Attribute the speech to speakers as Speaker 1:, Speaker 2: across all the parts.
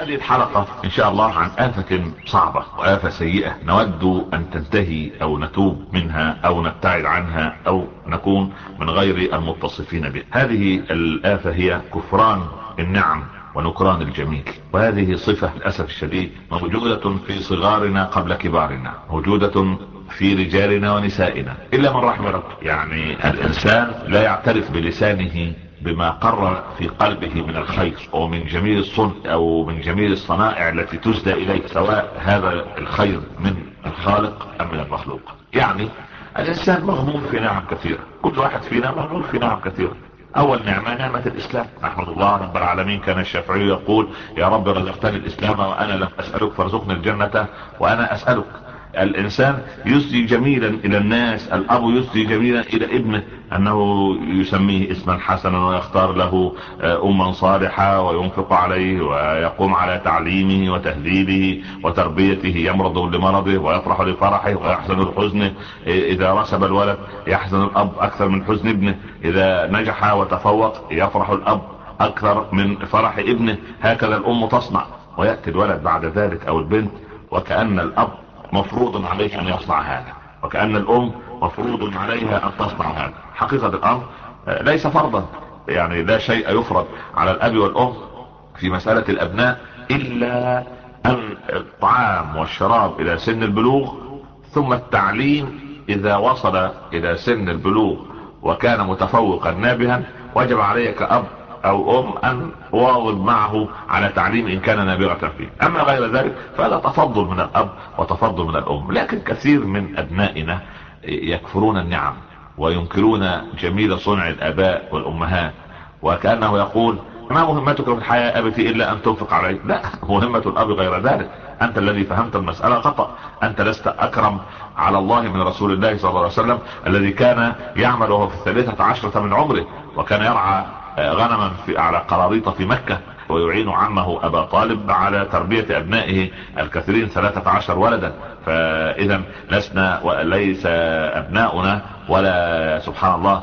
Speaker 1: هذه الحلقة إن شاء الله عن آفة صعبة وآفة سيئة نود أن تنتهي أو نتوب منها أو نبتعد عنها أو نكون من غير المتصفين بها. هذه الآفة هي كفران النعم ونكران الجميل. وهذه صفة للأسف الشديد موجودة في صغارنا قبل كبارنا موجودة في رجالنا ونسائنا. إلا من رحم رب يعني الإنسان لا يعترف بلسانه بما قرر في قلبه من الخير أو من جميل الصنع أو من جميل الصنائع التي تسدى إليه سواء هذا الخير من الخالق أم من المخلوق. يعني الإنسان مغموم في نعم كثيرة. كل واحد فينا مغموم في نعم كثيرة. أول نعمة نعمة الإسلام. احمد الله رب العالمين. كان الشافعي يقول يا رب رزقتني الإسلام وأنا لم أسألك فارزقني الجنة وأنا أسألك الإنسان يسدي جميلا إلى الناس الأب يسدي جميلا إلى ابنه أنه يسميه اسما حسنا ويختار له آه، اما صالحة وينفق عليه ويقوم على تعليمه وتهذيبه وتربيته يمرض لمرضه ويفرح لفرحه ويحزن لحزنه إذا رسب الولد يحزن الأب أكثر من حزن ابنه إذا نجح وتفوق يفرح الأب أكثر من فرح ابنه. هكذا الأم تصنع ويأتي الولد بعد ذلك أو البنت وكأن الأب مفروض عليه أن يصنع هذا وكأن الأم مفروض عليها أن تصنع هذا. حقيقة الأمر آه، ليس فرضا. يعني لا شيء يفرض على الأب والأم في مسألة الأبناء إلا أن الطعام والشراب إلى سن البلوغ ثم التعليم إذا وصل إلى سن البلوغ وكان متفوقا نابها وجب عليك كأب أو أم أن واظب معه على تعليم إن كان نابغة فيه. أما غير ذلك فهذا تفضل من الأب وتفضل من الأم. لكن كثير من أبنائنا يكفرون النعم وينكرون جميل صنع الآباء والأمهات. وكأنه يقول ما مهمتك في الحياة أبتي إلا أن تنفق علي. لا مهمة الأب غير ذلك. أنت الذي فهمت المسألة خطأ. أنت لست أكرم على الله من رسول الله صلى الله عليه وسلم الذي كان يعمل وهو في الثالثة عشرة من عمره. وكان يرعى غنما في على قراريط في مكة ويعين عمه أبا طالب على تربية أبنائه الكثيرين ثلاثة عشر ولدا. فاذا لسنا وليس أبناؤنا ولا سبحان الله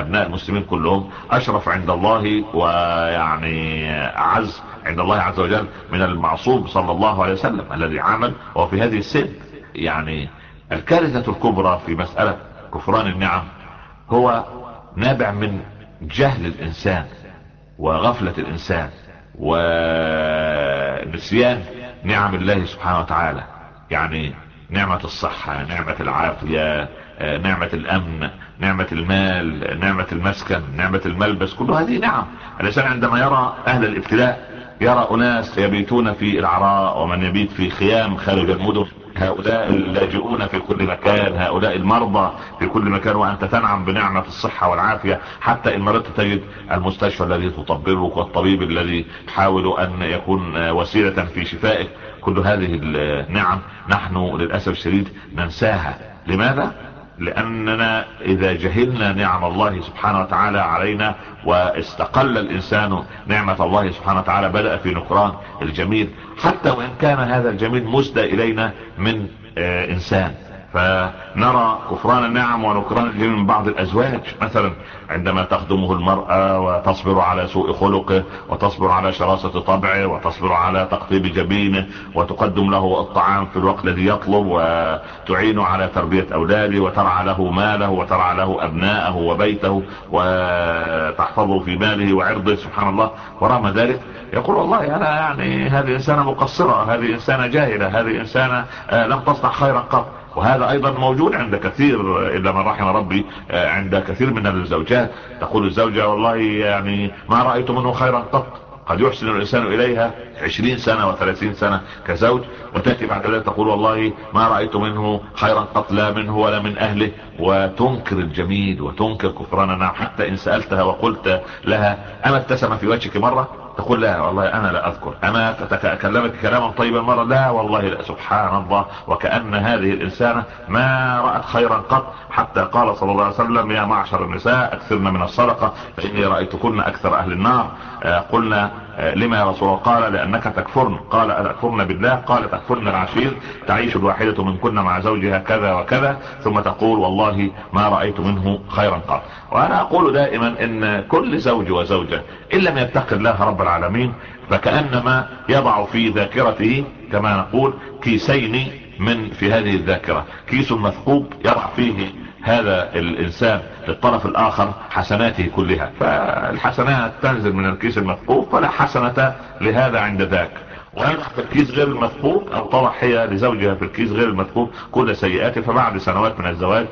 Speaker 1: أبناء المسلمين كلهم. أشرف عند الله ويعني أعز عند الله عز وجل من المعصوم صلى الله عليه وسلم الذي عمل وهو في هذه السن. يعني الكارثة الكبرى في مسألة كفران النعم هو نابع من جهل الإنسان وغفلة الإنسان ونسيان نعم الله سبحانه وتعالى. يعني نعمة الصحة نعمة العافية نعمة الأمن نعمة المال نعمة المسكن نعمة الملبس كل هذه نعم. الإنسان عندما يرى أهل الابتلاء يرى أناس يبيتون في العراء ومن يبيت في خيام خارج المدن. هؤلاء اللاجئون في كل مكان هؤلاء المرضى في كل مكان وأنت تنعم بنعمة الصحة والعافية. حتى إن مرضت تجد المستشفى الذي تطبرك والطبيب الذي يحاول أن يكون وسيلة في شفائك. كل هذه النعم نحن للأسف الشديد ننساها. لماذا؟ لأننا إذا جهلنا نعم الله سبحانه وتعالى علينا واستقل الإنسان نعمة الله سبحانه وتعالى بدأ في نكران الجميل. حتى وإن كان هذا الجميل مسدى إلينا من آه إنسان. فنرى كفران النعم ونكران الجميل من بعض الأزواج. مثلا عندما تخدمه المرأة وتصبر على سوء خلقه وتصبر على شراسة طبعه وتصبر على تقطيب جبينه وتقدم له الطعام في الوقت الذي يطلب وتعين على تربية أولاده وترعى له ماله وترعى له أبناءه وبيته وتحفظه في ماله وعرضه. سبحان الله. ورغم ذلك يقول والله أنا يعني هذه إنسانة مقصرة هذه إنسانة جاهلة هذه إنسانة لم تصنع خيرا قط. وهذا أيضا موجود عند كثير إلا من رحم ربي عند كثير من الزوجات. تقول الزوجة والله يعني ما رأيت منه خيرا قط. قد يحسن الإنسان إليها عشرين سنة وثلاثين سنة كزوج وتأتي بعد ذلك تقول والله ما رأيت منه خيرا قط لا منه ولا من أهله. وتنكر الجميل وتنكر كفران النعم حتى إن سألتها وقلت لها أما ابتسم في وجهك مرة؟ تقول لا والله أنا لا أذكر. أنا اكلمك كلاما طيبا مرة. لا والله لا سبحان الله. وكأن هذه الإنسانة ما رأت خيرا قط. حتى قال صلى الله عليه وسلم يا معشر النساء أكثرن من الصدقة فإني رأيتكن أكثر أهل النار. قلنا لما يا رسول الله؟ قال لأنك تكفرن. قال اتكفرن بالله؟ قال تكفرن العشير تعيش الواحدة من كنا مع زوجها كذا وكذا. ثم تقول والله ما رأيت منه خيرا. قط وأنا أقول دائما إن كل زوج وزوجة إن لم يتق الله رب العالمين فكأنما يضع في ذاكرته كما نقول كيسين من في هذه الذاكرة. كيس مثقوب يضع فيه هذا الإنسان للطرف الآخر حسناته كلها. فالحسنات تنزل من الكيس المثقوب فلا حسنة لهذا عند ذاك. ويضع في الكيس غير المثقوب أو طرح هي لزوجها في الكيس غير المثقوب كل سيئاته فبعد سنوات من الزواج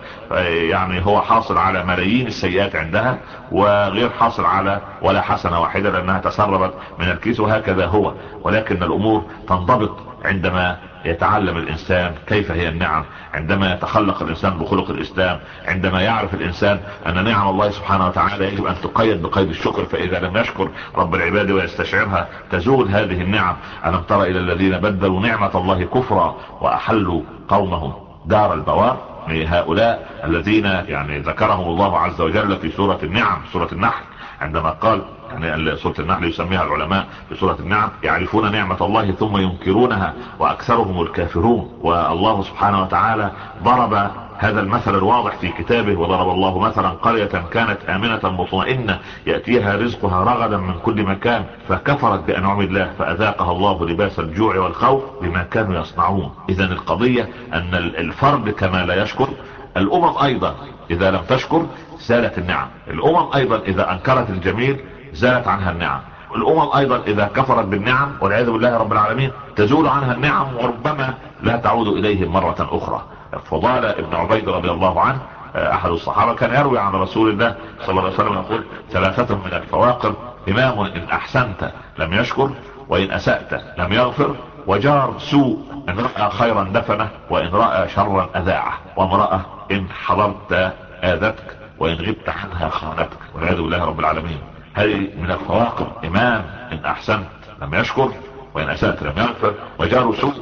Speaker 1: يعني هو حاصل على ملايين السيئات عندها وغير حاصل على ولا حسنة واحدة لأنها تسربت من الكيس وهكذا هو. ولكن الأمور تنضبط عندما يتعلم الإنسان كيف هي النعم. عندما يتخلق الإنسان بخلق الإسلام عندما يعرف الإنسان أن نعم الله سبحانه وتعالى يجب أن تقيد بقيد الشكر فإذا لم يشكر رب العباد ويستشعرها تزول هذه النعم. ألم تر إلى الذين بدلوا نعمة الله كفرا وأحلوا قومهم دار البوار؟ هؤلاء الذين يعني ذكرهم الله عز وجل في سورة النعم سورة النحل. عندما قال يعني سورة النحل يسميها العلماء في سورة النعم يعرفون نعمة الله ثم ينكرونها وأكثرهم الكافرون والله سبحانه وتعالى ضرب هذا المثل الواضح في كتابه وضرب الله مثلا قرية كانت آمنة مطمئنة يأتيها رزقها رغدا من كل مكان فكفرت بأنعم الله فأذاقها الله لباس الجوع والخوف بما كانوا يصنعون. إذا القضية أن الفرد كما لا يشكر الأمم أيضا إذا لم تشكر زالت النعم. الأمم أيضا إذا أنكرت الجميل زالت عنها النعم. الأمم أيضا إذا كفرت بالنعم والعياذ بالله رب العالمين تزول عنها النعم وربما لا تعود اليهم مرة أخرى. فضالة ابن عبيد رضي الله عنه أحد الصحابة كان يروي عن رسول الله صلى الله عليه وسلم يقول ثلاثة من الفواقر إمام إن أحسنت لم يشكر وإن أسأت لم يغفر وجار سوء إن رأى خيرا دفنه وإن رأى شرا أذاعه. وامرأة إن حضرت آذتك وإن غبت عنها خانتك. والعياذ بالله رب العالمين. هذه من الفواقر امام إن أحسنت لم يشكر وإن أسأت لم يغفر. وجار سوء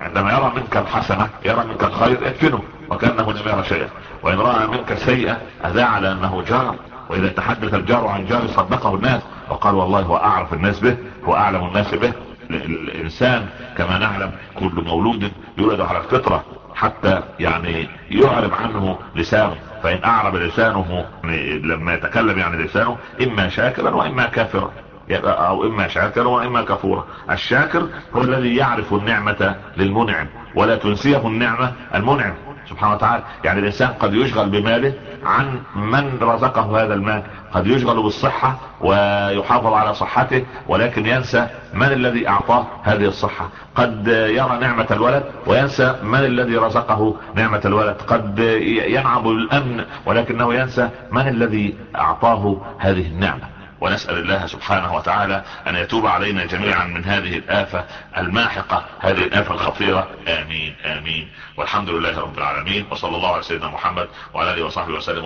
Speaker 1: عندما يرى منك الحسنة يرى منك الخير ادفنه وكأنه لم يرى شيئا. وإن رأى منك السيئة أذاع لأنه جار. وإذا تحدث الجار عن جار صدقه الناس وقال والله هو أعرف الناس به هو أعلم الناس به الانسان كما نعلم كل مولود يولد على الفطرة حتى يعني يعرب عنه لسانه فإن أعرب لسانه لما يتكلم يعني لسانه إما شاكرا وإما كافرا. أو إما شاكرا وإما كفورا. الشاكر هو الذي يعرف النعمة للمنعم ولا تنسيه النعمة المنعم. سبحانه وتعالى. يعني الإنسان قد يشغل بماله عن من رزقه هذا المال. قد يشغل بالصحة ويحافظ على صحته ولكن ينسى من الذي أعطاه هذه الصحة. قد يرى نعمة الولد وينسى من الذي رزقه نعمة الولد. قد ينعم بالامن ولكنه ينسى من الذي أعطاه هذه النعمة. ونسأل الله سبحانه وتعالى أن يتوب علينا جميعا من هذه الآفة الماحقة هذه الآفة الخطيرة. آمين آمين. والحمد لله رب العالمين. وصلى الله على سيدنا محمد وعلى آله وصحبه وسلم.